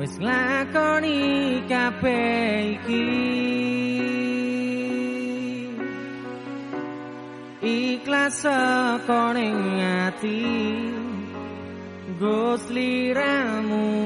nglakoni kabeh iki. Ikhlas saka ning ati Gus liramu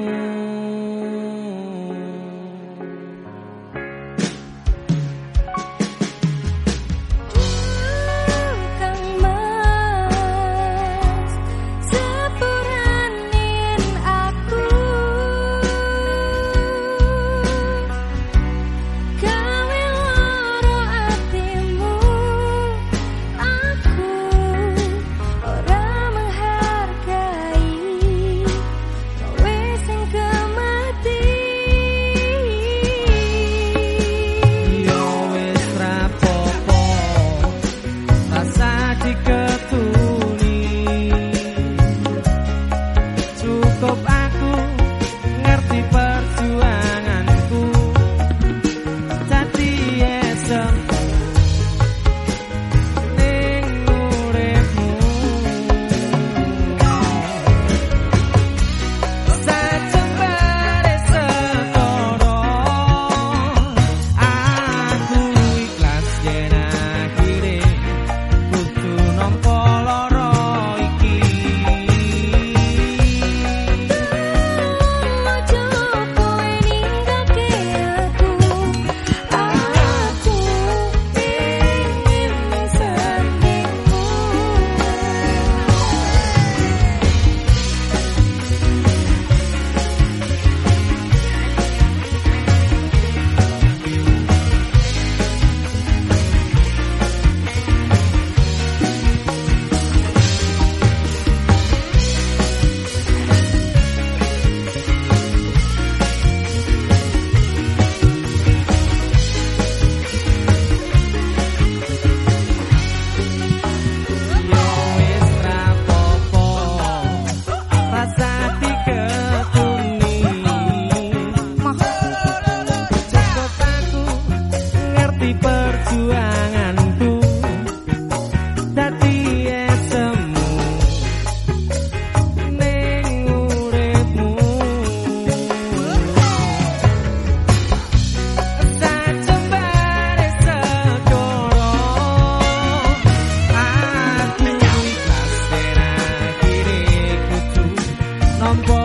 come from